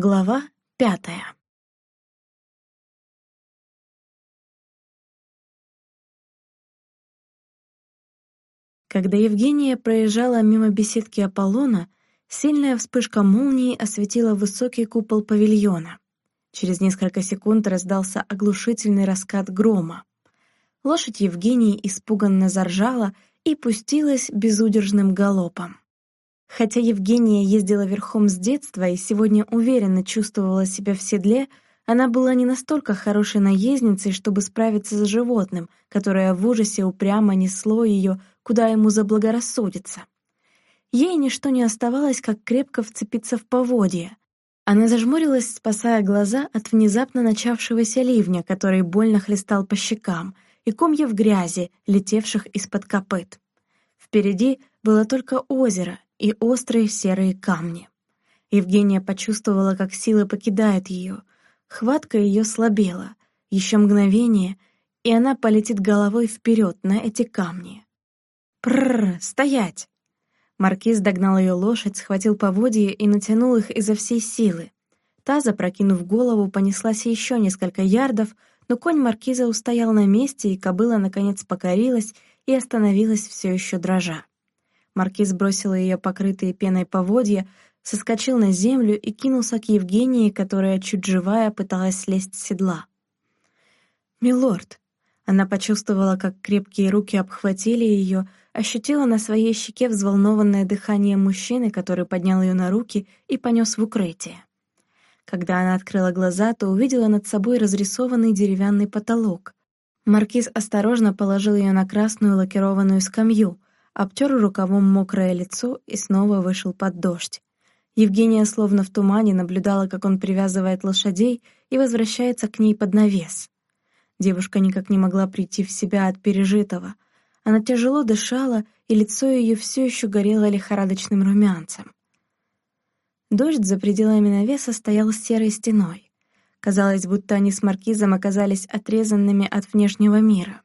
Глава пятая Когда Евгения проезжала мимо беседки Аполлона, сильная вспышка молнии осветила высокий купол павильона. Через несколько секунд раздался оглушительный раскат грома. Лошадь Евгении испуганно заржала и пустилась безудержным галопом. Хотя Евгения ездила верхом с детства и сегодня уверенно чувствовала себя в седле, она была не настолько хорошей наездницей, чтобы справиться с животным, которое в ужасе упрямо несло ее, куда ему заблагорассудится. Ей ничто не оставалось, как крепко вцепиться в поводья. Она зажмурилась, спасая глаза от внезапно начавшегося ливня, который больно хлестал по щекам, и комьев грязи, летевших из-под копыт. Впереди было только озеро, и острые серые камни. Евгения почувствовала, как силы покидают ее. Хватка ее слабела. Еще мгновение, и она полетит головой вперед на эти камни. Прррр, стоять! Маркиз догнал ее лошадь, схватил поводья и натянул их изо всей силы. Та, запрокинув голову, понеслась еще несколько ярдов, но конь маркиза устоял на месте, и кобыла, наконец, покорилась и остановилась все еще дрожа. Маркиз бросил ее покрытые пеной поводья, соскочил на землю и кинулся к Евгении, которая, чуть живая, пыталась слезть с седла. «Милорд!» Она почувствовала, как крепкие руки обхватили ее, ощутила на своей щеке взволнованное дыхание мужчины, который поднял ее на руки и понес в укрытие. Когда она открыла глаза, то увидела над собой разрисованный деревянный потолок. Маркиз осторожно положил ее на красную лакированную скамью, обтер рукавом мокрое лицо и снова вышел под дождь. Евгения словно в тумане наблюдала, как он привязывает лошадей и возвращается к ней под навес. Девушка никак не могла прийти в себя от пережитого. Она тяжело дышала, и лицо ее все еще горело лихорадочным румянцем. Дождь за пределами навеса стоял серой стеной. Казалось, будто они с маркизом оказались отрезанными от внешнего мира.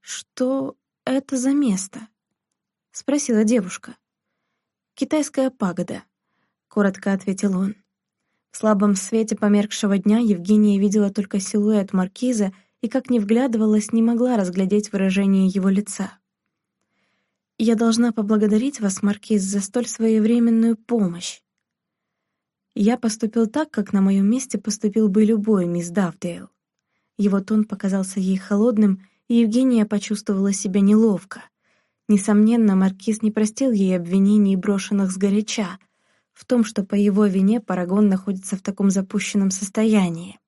«Что это за место?» — спросила девушка. «Китайская пагода», — коротко ответил он. В слабом свете померкшего дня Евгения видела только силуэт маркиза и, как ни вглядывалась, не могла разглядеть выражение его лица. «Я должна поблагодарить вас, маркиз, за столь своевременную помощь. Я поступил так, как на моем месте поступил бы любой мисс Давдейл». Его тон показался ей холодным, и Евгения почувствовала себя неловко. Несомненно, Маркиз не простил ей обвинений, брошенных сгоряча, в том, что по его вине Парагон находится в таком запущенном состоянии.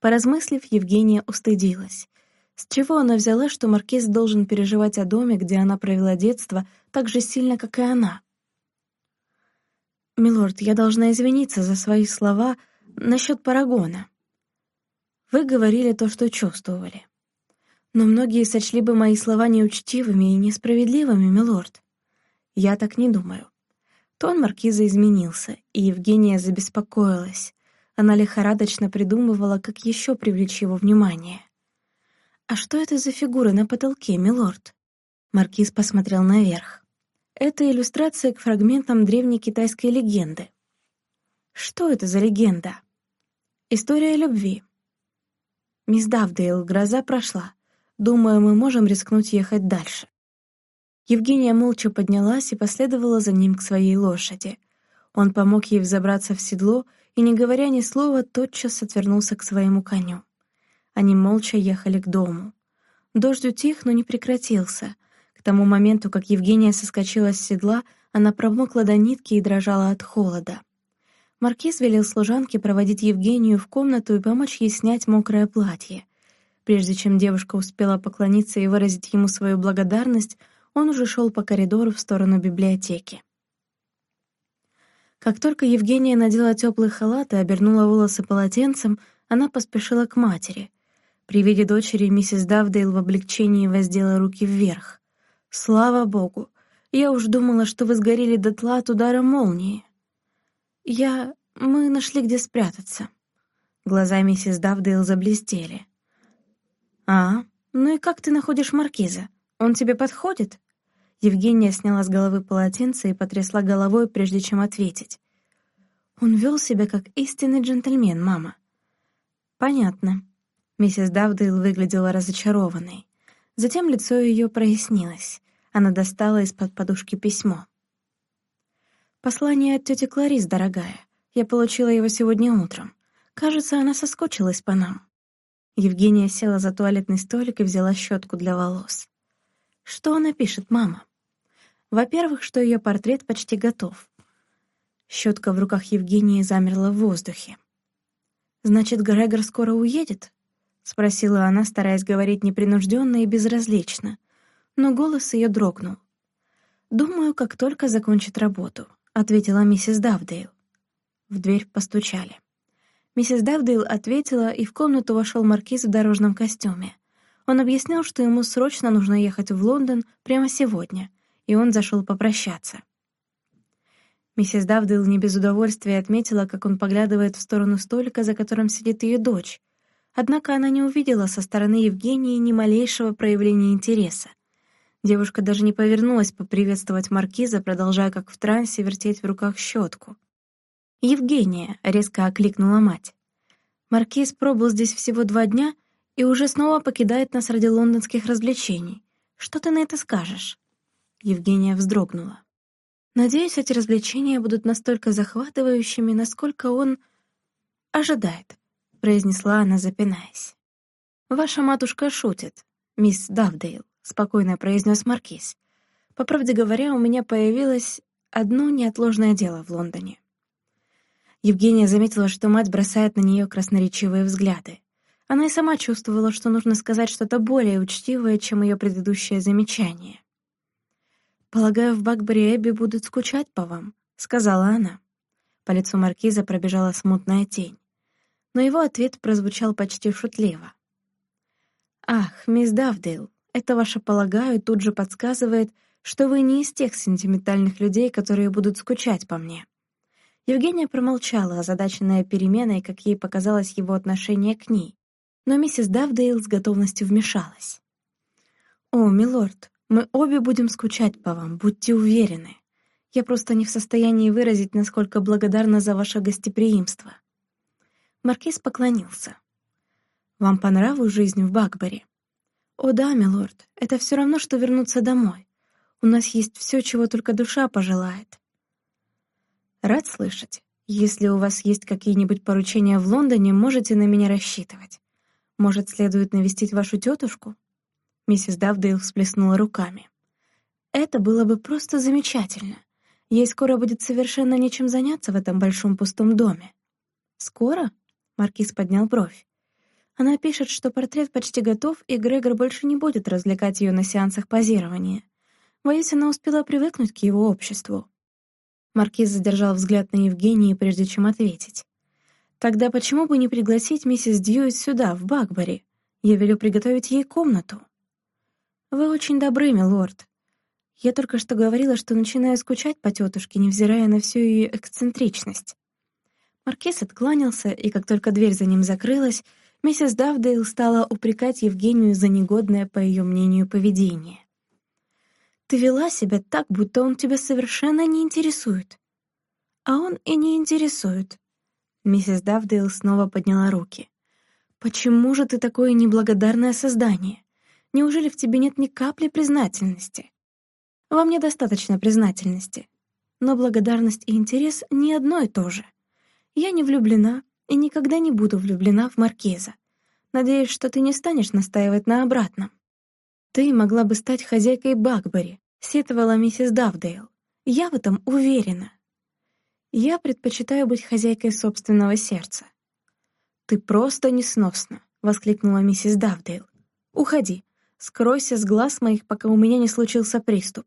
Поразмыслив, Евгения устыдилась. С чего она взяла, что Маркиз должен переживать о доме, где она провела детство, так же сильно, как и она? «Милорд, я должна извиниться за свои слова насчет Парагона. Вы говорили то, что чувствовали. Но многие сочли бы мои слова неучтивыми и несправедливыми, милорд. Я так не думаю. Тон маркиза изменился, и Евгения забеспокоилась. Она лихорадочно придумывала, как еще привлечь его внимание. «А что это за фигура на потолке, милорд?» Маркиз посмотрел наверх. «Это иллюстрация к фрагментам древней китайской легенды». «Что это за легенда?» «История любви». «Мисс Давдейл, гроза прошла. Думаю, мы можем рискнуть ехать дальше». Евгения молча поднялась и последовала за ним к своей лошади. Он помог ей взобраться в седло и, не говоря ни слова, тотчас отвернулся к своему коню. Они молча ехали к дому. Дождь утих, но не прекратился. К тому моменту, как Евгения соскочила с седла, она промокла до нитки и дрожала от холода. Маркиз велел служанке проводить Евгению в комнату и помочь ей снять мокрое платье. Прежде чем девушка успела поклониться и выразить ему свою благодарность, он уже шел по коридору в сторону библиотеки. Как только Евгения надела теплый халат и обернула волосы полотенцем, она поспешила к матери. При виде дочери миссис Давдейл в облегчении воздела руки вверх. «Слава богу! Я уж думала, что вы сгорели дотла от удара молнии». «Я... мы нашли, где спрятаться». Глаза миссис Давдейл заблестели. «А, ну и как ты находишь маркиза? Он тебе подходит?» Евгения сняла с головы полотенце и потрясла головой, прежде чем ответить. Он вел себя как истинный джентльмен, мама. Понятно. Миссис Давдейл выглядела разочарованной. Затем лицо ее прояснилось. Она достала из-под подушки письмо. «Послание от тети Кларис, дорогая. Я получила его сегодня утром. Кажется, она соскучилась по нам». Евгения села за туалетный столик и взяла щетку для волос. Что она пишет, мама? Во-первых, что ее портрет почти готов. Щетка в руках Евгении замерла в воздухе. «Значит, Грегор скоро уедет?» — спросила она, стараясь говорить непринужденно и безразлично. Но голос ее дрогнул. «Думаю, как только закончит работу», — ответила миссис Давдейл. В дверь постучали. Миссис Давдейл ответила, и в комнату вошел маркиз в дорожном костюме. Он объяснил, что ему срочно нужно ехать в Лондон прямо сегодня, и он зашел попрощаться. Миссис Давдейл не без удовольствия отметила, как он поглядывает в сторону столика, за которым сидит ее дочь. Однако она не увидела со стороны Евгении ни малейшего проявления интереса. Девушка даже не повернулась поприветствовать маркиза, продолжая как в трансе вертеть в руках щетку. «Евгения!» — резко окликнула мать. «Маркиз пробыл здесь всего два дня и уже снова покидает нас ради лондонских развлечений. Что ты на это скажешь?» Евгения вздрогнула. «Надеюсь, эти развлечения будут настолько захватывающими, насколько он ожидает», — произнесла она, запинаясь. «Ваша матушка шутит, мисс Давдейл», — спокойно произнес Маркиз. «По правде говоря, у меня появилось одно неотложное дело в Лондоне. Евгения заметила, что мать бросает на нее красноречивые взгляды. Она и сама чувствовала, что нужно сказать что-то более учтивое, чем ее предыдущее замечание. «Полагаю, в Бакбери Эбби будут скучать по вам», — сказала она. По лицу маркиза пробежала смутная тень. Но его ответ прозвучал почти шутливо. «Ах, мисс Давдейл, это ваше «полагаю» тут же подсказывает, что вы не из тех сентиментальных людей, которые будут скучать по мне. Евгения промолчала, озадаченная переменой, как ей показалось его отношение к ней. Но миссис Давдейл с готовностью вмешалась. «О, милорд, мы обе будем скучать по вам, будьте уверены. Я просто не в состоянии выразить, насколько благодарна за ваше гостеприимство». Маркиз поклонился. «Вам по нраву жизнь в Бакбаре?» «О да, милорд, это все равно, что вернуться домой. У нас есть все, чего только душа пожелает. Рад слышать. Если у вас есть какие-нибудь поручения в Лондоне, можете на меня рассчитывать. Может, следует навестить вашу тетушку?» Миссис Давдейл всплеснула руками. «Это было бы просто замечательно. Ей скоро будет совершенно нечем заняться в этом большом пустом доме». «Скоро?» — Маркиз поднял бровь. Она пишет, что портрет почти готов, и Грегор больше не будет развлекать ее на сеансах позирования. Боюсь, она успела привыкнуть к его обществу. Маркиз задержал взгляд на Евгении, прежде чем ответить. «Тогда почему бы не пригласить миссис Дьюит сюда, в Бакбери? Я велю приготовить ей комнату». «Вы очень добры, милорд. Я только что говорила, что начинаю скучать по тетушке, невзирая на всю ее эксцентричность». Маркиз откланялся, и как только дверь за ним закрылась, миссис Давдейл стала упрекать Евгению за негодное, по ее мнению, поведение. Ты вела себя так, будто он тебя совершенно не интересует. А он и не интересует. Миссис Давдейл снова подняла руки. «Почему же ты такое неблагодарное создание? Неужели в тебе нет ни капли признательности?» «Во мне достаточно признательности. Но благодарность и интерес не одно и то же. Я не влюблена и никогда не буду влюблена в Маркеза. Надеюсь, что ты не станешь настаивать на обратном. «Ты могла бы стать хозяйкой Бакбери», — сетовала миссис Давдейл. «Я в этом уверена. Я предпочитаю быть хозяйкой собственного сердца». «Ты просто несносна», — воскликнула миссис Давдейл. «Уходи, скройся с глаз моих, пока у меня не случился приступ».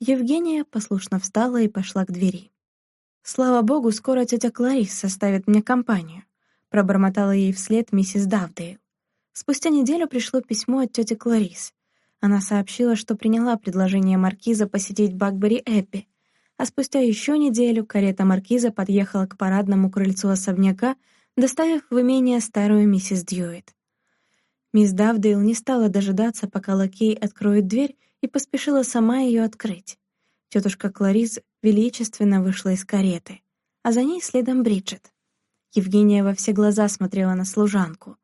Евгения послушно встала и пошла к двери. «Слава богу, скоро тетя Кларис составит мне компанию», — пробормотала ей вслед миссис Давдейл. Спустя неделю пришло письмо от тети Кларис. Она сообщила, что приняла предложение Маркиза посетить Бакбери Эппи, а спустя еще неделю карета Маркиза подъехала к парадному крыльцу особняка, доставив в имение старую миссис Дьюит. Мисс Давдейл не стала дожидаться, пока лакей откроет дверь, и поспешила сама ее открыть. Тетушка Кларис величественно вышла из кареты. а за ней следом Бриджит. Евгения во все глаза смотрела на служанку.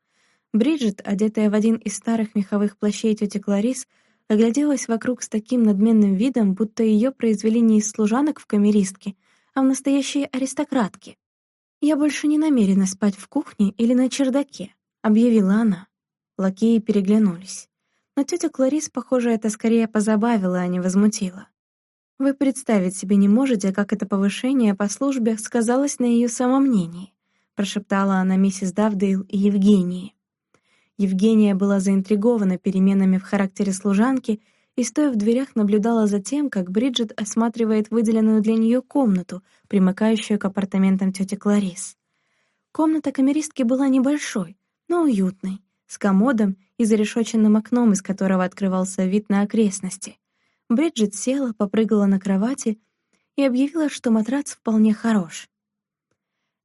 Бриджит, одетая в один из старых меховых плащей тети Кларис, огляделась вокруг с таким надменным видом, будто ее произвели не из служанок в камеристке, а в настоящие аристократки. «Я больше не намерена спать в кухне или на чердаке», — объявила она. Лакеи переглянулись. Но тетя Кларис, похоже, это скорее позабавило, а не возмутило. Вы представить себе не можете, как это повышение по службе сказалось на ее самомнении, прошептала она миссис Давдейл и Евгении. Евгения была заинтригована переменами в характере служанки и, стоя в дверях, наблюдала за тем, как Бриджит осматривает выделенную для нее комнату, примыкающую к апартаментам тети Кларис. Комната камеристки была небольшой, но уютной, с комодом и зарешоченным окном, из которого открывался вид на окрестности. Бриджит села, попрыгала на кровати и объявила, что матрац вполне хорош.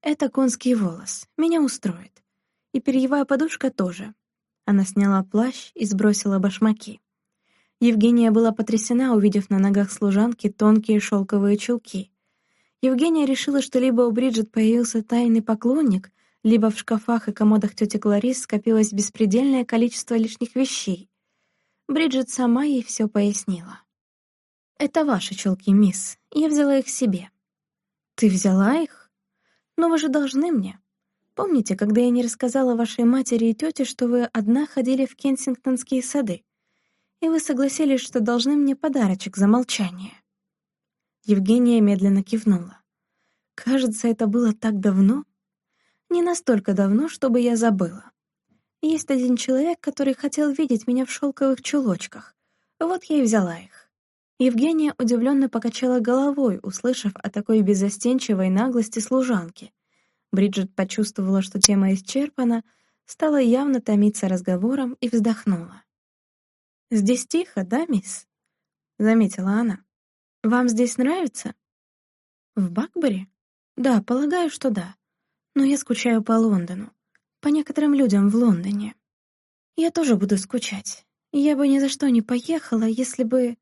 «Это конский волос, меня устроит. И перьевая подушка тоже». Она сняла плащ и сбросила башмаки. Евгения была потрясена, увидев на ногах служанки тонкие шелковые чулки. Евгения решила, что либо у Бриджит появился тайный поклонник, либо в шкафах и комодах тети Кларис скопилось беспредельное количество лишних вещей. Бриджит сама ей все пояснила. «Это ваши чулки, мисс. Я взяла их себе». «Ты взяла их? Но вы же должны мне. Помните, когда я не рассказала вашей матери и тете, что вы одна ходили в Кенсингтонские сады? И вы согласились, что должны мне подарочек за молчание?» Евгения медленно кивнула. «Кажется, это было так давно. Не настолько давно, чтобы я забыла. Есть один человек, который хотел видеть меня в шелковых чулочках. Вот я и взяла их. Евгения удивленно покачала головой, услышав о такой безостенчивой наглости служанки. Бриджит почувствовала, что тема исчерпана, стала явно томиться разговором и вздохнула. «Здесь тихо, да, мисс?» — заметила она. «Вам здесь нравится?» «В Бакбери?» «Да, полагаю, что да. Но я скучаю по Лондону. По некоторым людям в Лондоне. Я тоже буду скучать. Я бы ни за что не поехала, если бы...»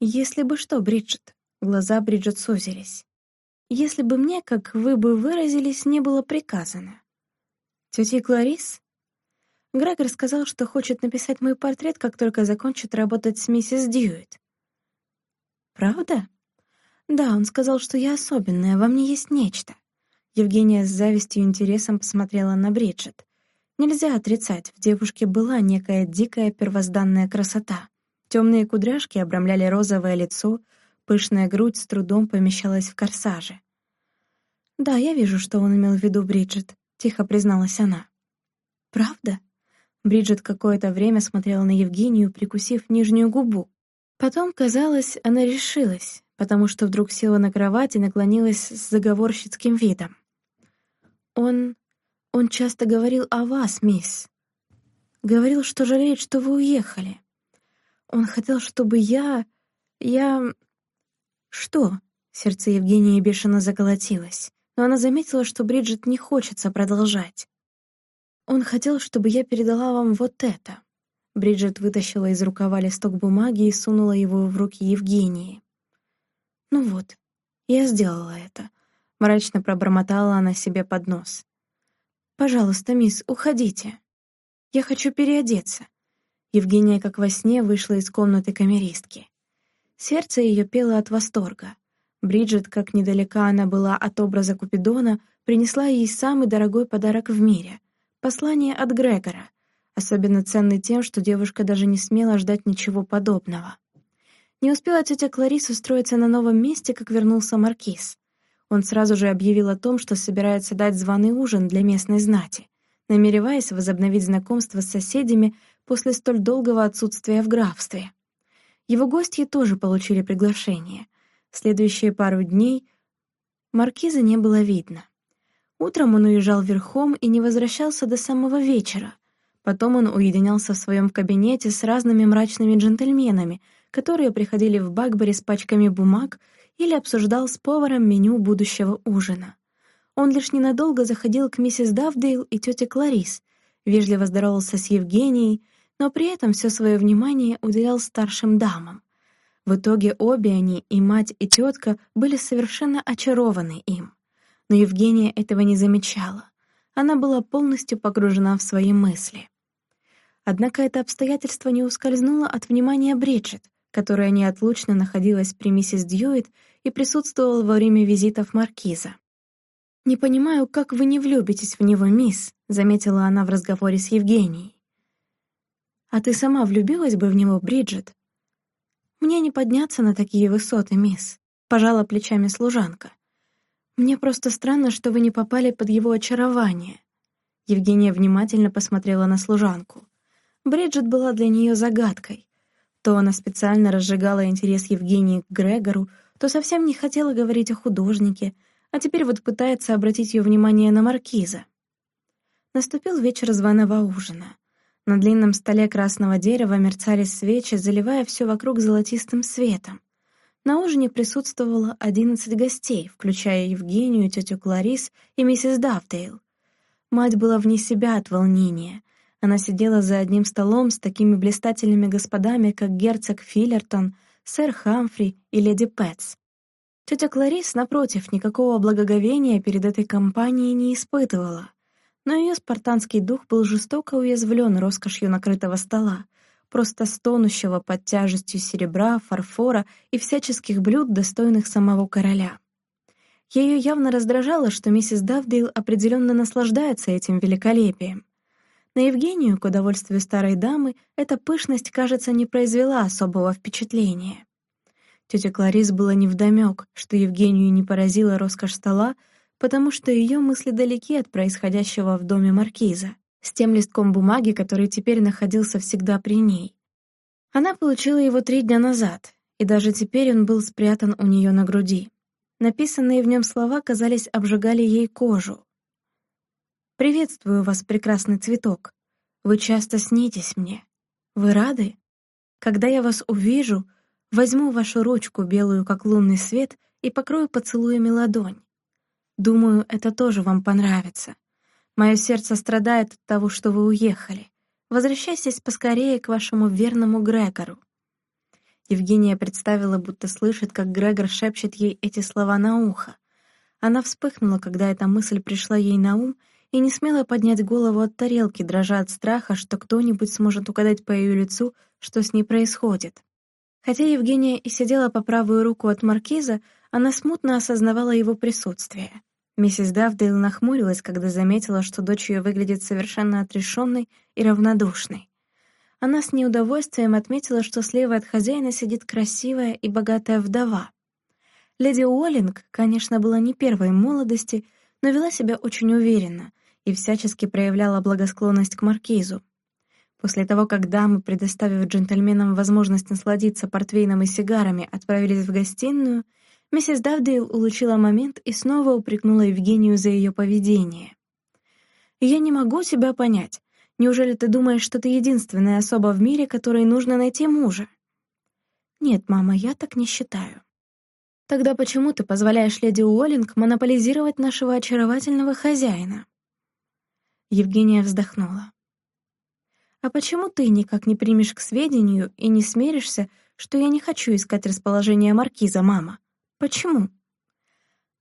«Если бы что, Бриджит?» Глаза Бриджит сузились. «Если бы мне, как вы бы выразились, не было приказано». «Тетя Кларис?» Грегор сказал, что хочет написать мой портрет, как только закончит работать с миссис Дьюит. «Правда?» «Да, он сказал, что я особенная, во мне есть нечто». Евгения с завистью и интересом посмотрела на Бриджит. Нельзя отрицать, в девушке была некая дикая первозданная красота. Темные кудряшки обрамляли розовое лицо, пышная грудь с трудом помещалась в корсаже. «Да, я вижу, что он имел в виду Бриджит», — тихо призналась она. «Правда?» Бриджит какое-то время смотрела на Евгению, прикусив нижнюю губу. Потом, казалось, она решилась, потому что вдруг села на кровать и наклонилась с заговорщицким видом. «Он... он часто говорил о вас, мисс. Говорил, что жалеет, что вы уехали. Он хотел, чтобы я... я... Что? Сердце Евгении бешено заколотилось, но она заметила, что Бриджит не хочется продолжать. Он хотел, чтобы я передала вам вот это. Бриджит вытащила из рукава листок бумаги и сунула его в руки Евгении. «Ну вот, я сделала это», — мрачно пробормотала она себе под нос. «Пожалуйста, мисс, уходите. Я хочу переодеться. Евгения, как во сне, вышла из комнаты камеристки. Сердце ее пело от восторга. Бриджит, как недалека она была от образа Купидона, принесла ей самый дорогой подарок в мире — послание от Грегора, особенно ценный тем, что девушка даже не смела ждать ничего подобного. Не успела тетя Кларис устроиться на новом месте, как вернулся Маркиз. Он сразу же объявил о том, что собирается дать званый ужин для местной знати, намереваясь возобновить знакомство с соседями после столь долгого отсутствия в графстве. Его гости тоже получили приглашение. Следующие пару дней маркиза не было видно. Утром он уезжал верхом и не возвращался до самого вечера. Потом он уединялся в своем кабинете с разными мрачными джентльменами, которые приходили в Бакбери с пачками бумаг или обсуждал с поваром меню будущего ужина. Он лишь ненадолго заходил к миссис Давдейл и тете Кларис, вежливо здоровался с Евгенией, но при этом все свое внимание уделял старшим дамам. В итоге обе они, и мать, и тетка, были совершенно очарованы им. Но Евгения этого не замечала. Она была полностью погружена в свои мысли. Однако это обстоятельство не ускользнуло от внимания Бриджит, которая неотлучно находилась при миссис Дьюит и присутствовала во время визитов Маркиза. «Не понимаю, как вы не влюбитесь в него, мисс», — заметила она в разговоре с Евгенией. «А ты сама влюбилась бы в него, Бриджит?» «Мне не подняться на такие высоты, мисс», — пожала плечами служанка. «Мне просто странно, что вы не попали под его очарование». Евгения внимательно посмотрела на служанку. Бриджит была для нее загадкой. То она специально разжигала интерес Евгении к Грегору, то совсем не хотела говорить о художнике, а теперь вот пытается обратить ее внимание на маркиза. Наступил вечер званого ужина. На длинном столе красного дерева мерцали свечи, заливая все вокруг золотистым светом. На ужине присутствовало одиннадцать гостей, включая Евгению, тетю Кларис и миссис Давдейл. Мать была вне себя от волнения. Она сидела за одним столом с такими блистательными господами, как герцог Филлертон, сэр Хамфри и леди Пэтс. Тетя Кларис, напротив, никакого благоговения перед этой компанией не испытывала. Но ее спартанский дух был жестоко уязвлен роскошью накрытого стола, просто стонущего под тяжестью серебра, фарфора и всяческих блюд, достойных самого короля. Ее явно раздражало, что миссис Давдейл определенно наслаждается этим великолепием. На Евгению, к удовольствию старой дамы, эта пышность, кажется, не произвела особого впечатления. Тетя Кларис было невдомёк, что Евгению не поразила роскошь стола, потому что ее мысли далеки от происходящего в доме маркиза, с тем листком бумаги, который теперь находился всегда при ней. Она получила его три дня назад, и даже теперь он был спрятан у нее на груди. Написанные в нем слова, казались, обжигали ей кожу. «Приветствую вас, прекрасный цветок. Вы часто снитесь мне. Вы рады? Когда я вас увижу, возьму вашу ручку, белую, как лунный свет, и покрою поцелуями ладонь. Думаю, это тоже вам понравится. Мое сердце страдает от того, что вы уехали. Возвращайтесь поскорее к вашему верному Грегору». Евгения представила, будто слышит, как Грегор шепчет ей эти слова на ухо. Она вспыхнула, когда эта мысль пришла ей на ум, и не смела поднять голову от тарелки, дрожа от страха, что кто-нибудь сможет угадать по ее лицу, что с ней происходит. Хотя Евгения и сидела по правую руку от маркиза, она смутно осознавала его присутствие. Миссис Давдейл нахмурилась, когда заметила, что дочь ее выглядит совершенно отрешенной и равнодушной. Она с неудовольствием отметила, что слева от хозяина сидит красивая и богатая вдова. Леди Уоллинг, конечно, была не первой молодости, но вела себя очень уверенно, и всячески проявляла благосклонность к маркизу. После того, как дамы, предоставив джентльменам возможность насладиться портвейном и сигарами, отправились в гостиную, миссис Давдейл улучила момент и снова упрекнула Евгению за ее поведение. «Я не могу тебя понять. Неужели ты думаешь, что ты единственная особа в мире, которой нужно найти мужа?» «Нет, мама, я так не считаю». «Тогда почему ты позволяешь леди Уоллинг монополизировать нашего очаровательного хозяина?» Евгения вздохнула. «А почему ты никак не примешь к сведению и не смиришься, что я не хочу искать расположение маркиза, мама? Почему?»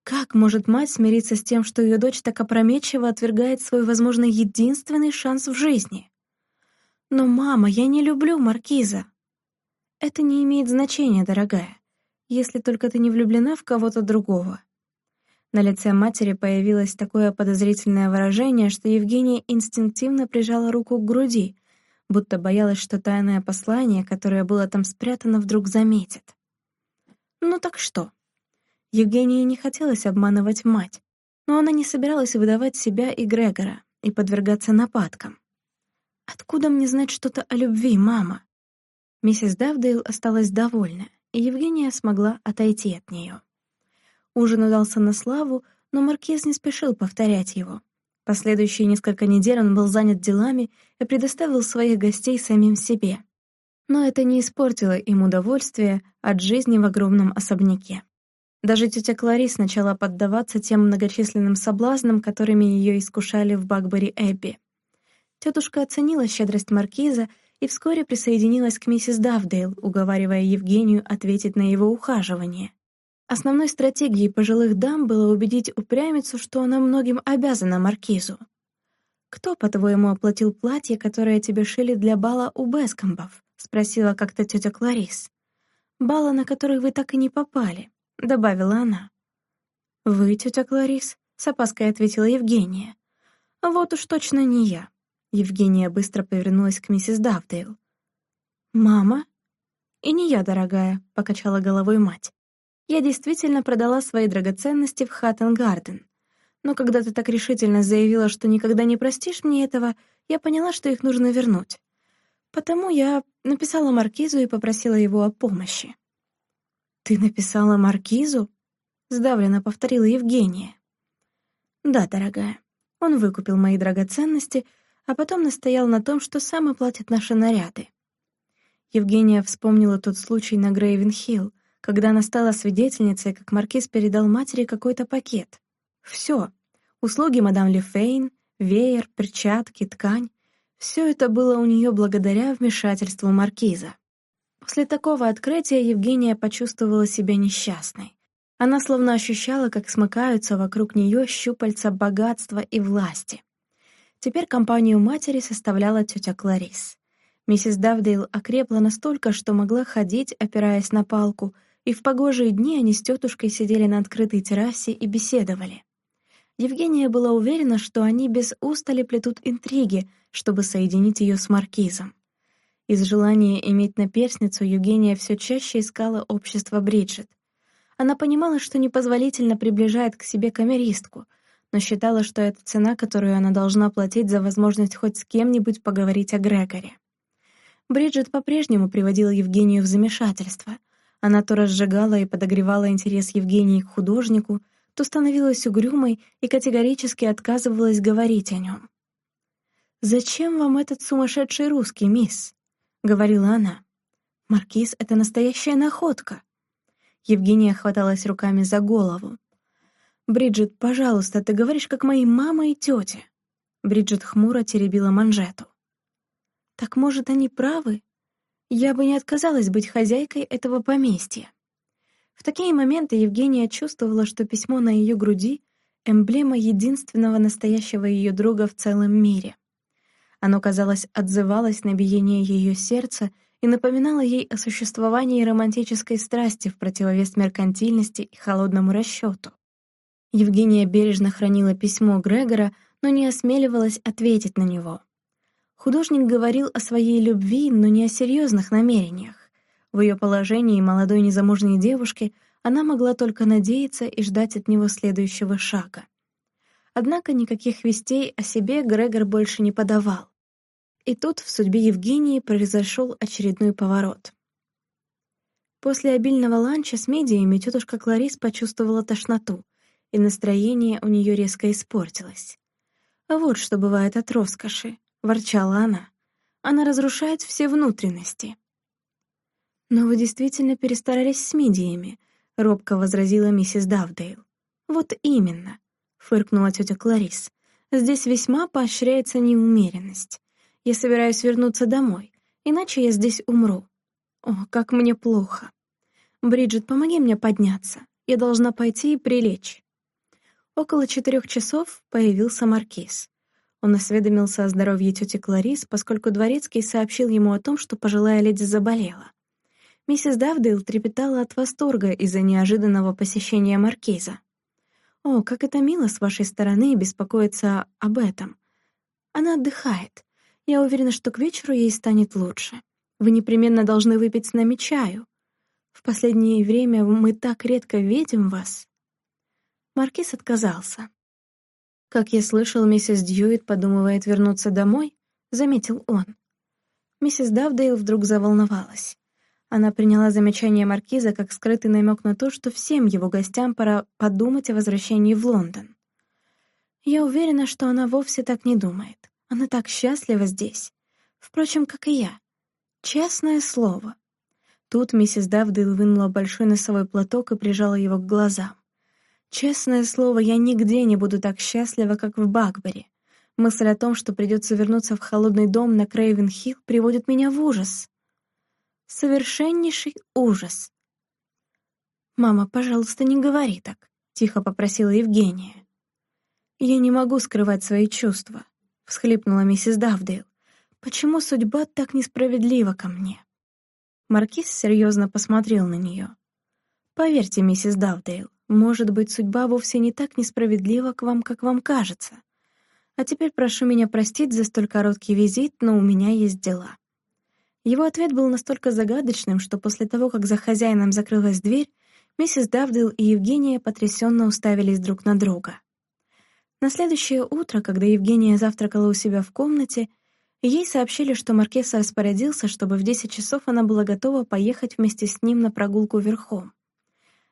Как может мать смириться с тем, что ее дочь так опрометчиво отвергает свой, возможно, единственный шанс в жизни? «Но, мама, я не люблю маркиза». «Это не имеет значения, дорогая, если только ты не влюблена в кого-то другого. На лице матери появилось такое подозрительное выражение, что Евгения инстинктивно прижала руку к груди, будто боялась, что тайное послание, которое было там спрятано, вдруг заметит. «Ну так что?» Евгении не хотелось обманывать мать, но она не собиралась выдавать себя и Грегора и подвергаться нападкам. «Откуда мне знать что-то о любви, мама?» Миссис Давдейл осталась довольна, и Евгения смогла отойти от нее. Ужин удался на славу, но Маркиз не спешил повторять его. Последующие несколько недель он был занят делами и предоставил своих гостей самим себе. Но это не испортило им удовольствие от жизни в огромном особняке. Даже тетя Кларис начала поддаваться тем многочисленным соблазнам, которыми ее искушали в Бакбери Эбби. Тетушка оценила щедрость маркиза и вскоре присоединилась к миссис Давдейл, уговаривая Евгению ответить на его ухаживание. Основной стратегией пожилых дам было убедить упрямицу, что она многим обязана маркизу. «Кто, по-твоему, оплатил платье, которое тебе шили для бала у Бескомбов?» — спросила как-то тетя Кларис. «Бала, на который вы так и не попали», — добавила она. «Вы, тетя Кларис?» — с опаской ответила Евгения. «Вот уж точно не я». Евгения быстро повернулась к миссис Давдейл. «Мама?» «И не я, дорогая», — покачала головой мать. «Я действительно продала свои драгоценности в Хаттен-Гарден. Но когда ты так решительно заявила, что никогда не простишь мне этого, я поняла, что их нужно вернуть. Потому я написала Маркизу и попросила его о помощи». «Ты написала Маркизу?» — сдавленно повторила Евгения. «Да, дорогая. Он выкупил мои драгоценности, а потом настоял на том, что сам оплатит наши наряды. Евгения вспомнила тот случай на Грейвен-Хилл, когда она стала свидетельницей, как Маркиз передал матери какой-то пакет. Все. Услуги мадам Лефейн, веер, перчатки, ткань. Все это было у нее благодаря вмешательству Маркиза. После такого открытия Евгения почувствовала себя несчастной. Она словно ощущала, как смыкаются вокруг нее щупальца богатства и власти. Теперь компанию матери составляла тетя Кларис. Миссис Давдейл окрепла настолько, что могла ходить, опираясь на палку, и в погожие дни они с тетушкой сидели на открытой террасе и беседовали. Евгения была уверена, что они без устали плетут интриги, чтобы соединить ее с маркизом. Из желания иметь наперсницу Евгения все чаще искала общество Бриджит. Она понимала, что непозволительно приближает к себе камеристку, но считала, что это цена, которую она должна платить за возможность хоть с кем-нибудь поговорить о Грегоре. Бриджит по-прежнему приводила Евгению в замешательство. Она то разжигала и подогревала интерес Евгении к художнику, то становилась угрюмой и категорически отказывалась говорить о нем. «Зачем вам этот сумасшедший русский, мисс?» — говорила она. «Маркиз — это настоящая находка. Евгения хваталась руками за голову. «Бриджит, пожалуйста, ты говоришь, как мои мама и тетя». Бриджит хмуро теребила манжету. «Так, может, они правы? Я бы не отказалась быть хозяйкой этого поместья». В такие моменты Евгения чувствовала, что письмо на ее груди — эмблема единственного настоящего ее друга в целом мире. Оно, казалось, отзывалось на биение ее сердца — и напоминала ей о существовании романтической страсти в противовес меркантильности и холодному расчету. Евгения бережно хранила письмо Грегора, но не осмеливалась ответить на него. Художник говорил о своей любви, но не о серьезных намерениях. В ее положении молодой незамужней девушки она могла только надеяться и ждать от него следующего шага. Однако никаких вестей о себе Грегор больше не подавал. И тут в судьбе Евгении произошел очередной поворот. После обильного ланча с медиями тетушка Кларис почувствовала тошноту, и настроение у нее резко испортилось. «А вот что бывает от роскоши», — ворчала она. «Она разрушает все внутренности». «Но вы действительно перестарались с мидиями», — робко возразила миссис Давдейл. «Вот именно», — фыркнула тетя Кларис. «Здесь весьма поощряется неумеренность. Я собираюсь вернуться домой, иначе я здесь умру. О, как мне плохо. Бриджит, помоги мне подняться. Я должна пойти и прилечь. Около четырех часов появился Маркиз. Он осведомился о здоровье тети Кларис, поскольку Дворецкий сообщил ему о том, что пожилая леди заболела. Миссис Давдейл трепетала от восторга из-за неожиданного посещения Маркиза. «О, как это мило с вашей стороны беспокоиться об этом. Она отдыхает. Я уверена, что к вечеру ей станет лучше. Вы непременно должны выпить с нами чаю. В последнее время мы так редко видим вас». Маркиз отказался. «Как я слышал, миссис Дьюит подумывает вернуться домой», — заметил он. Миссис Давдейл вдруг заволновалась. Она приняла замечание Маркиза как скрытый намек на то, что всем его гостям пора подумать о возвращении в Лондон. Я уверена, что она вовсе так не думает. Она так счастлива здесь. Впрочем, как и я. Честное слово. Тут миссис Давдейл вынула большой носовой платок и прижала его к глазам. Честное слово, я нигде не буду так счастлива, как в Бакбери. Мысль о том, что придется вернуться в холодный дом на Крейвен-Хилл, приводит меня в ужас. Совершеннейший ужас. «Мама, пожалуйста, не говори так», — тихо попросила Евгения. «Я не могу скрывать свои чувства», — всхлипнула миссис Давдейл. «Почему судьба так несправедлива ко мне?» Маркиз серьезно посмотрел на нее. «Поверьте, миссис Давдейл, может быть, судьба вовсе не так несправедлива к вам, как вам кажется. А теперь прошу меня простить за столь короткий визит, но у меня есть дела». Его ответ был настолько загадочным, что после того, как за хозяином закрылась дверь, миссис Давдейл и Евгения потрясенно уставились друг на друга. На следующее утро, когда Евгения завтракала у себя в комнате, ей сообщили, что Маркес распорядился, чтобы в 10 часов она была готова поехать вместе с ним на прогулку верхом.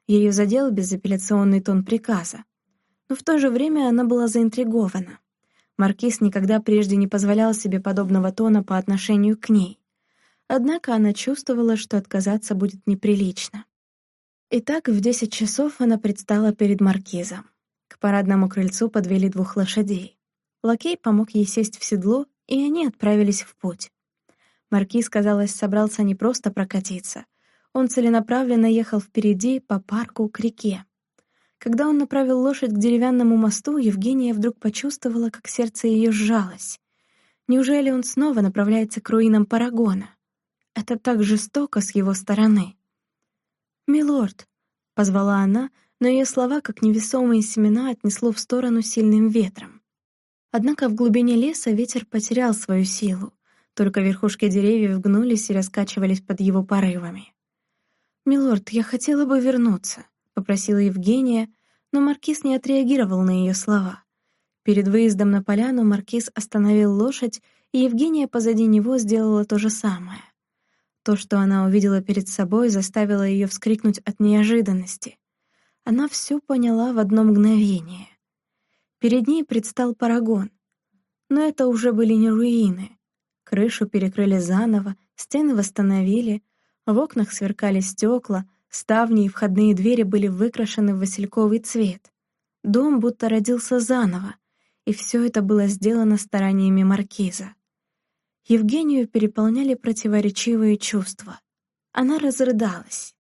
Ее задел безапелляционный тон приказа. Но в то же время она была заинтригована. Маркиз никогда прежде не позволял себе подобного тона по отношению к ней. Однако она чувствовала, что отказаться будет неприлично. Итак, в 10 часов она предстала перед Маркизом. К парадному крыльцу подвели двух лошадей. Лакей помог ей сесть в седло, и они отправились в путь. Маркиз, казалось, собрался не просто прокатиться. Он целенаправленно ехал впереди по парку к реке. Когда он направил лошадь к деревянному мосту, Евгения вдруг почувствовала, как сердце ее сжалось. Неужели он снова направляется к руинам Парагона? Это так жестоко с его стороны. «Милорд», — позвала она, — но ее слова, как невесомые семена, отнесло в сторону сильным ветром. Однако в глубине леса ветер потерял свою силу, только верхушки деревьев гнулись и раскачивались под его порывами. «Милорд, я хотела бы вернуться», — попросила Евгения, но Маркиз не отреагировал на ее слова. Перед выездом на поляну Маркиз остановил лошадь, и Евгения позади него сделала то же самое. То, что она увидела перед собой, заставило ее вскрикнуть от неожиданности. Она все поняла в одно мгновение. Перед ней предстал парагон. Но это уже были не руины. Крышу перекрыли заново, стены восстановили, в окнах сверкали стекла, ставни и входные двери были выкрашены в васильковый цвет. Дом будто родился заново, и все это было сделано стараниями маркиза. Евгению переполняли противоречивые чувства. Она разрыдалась.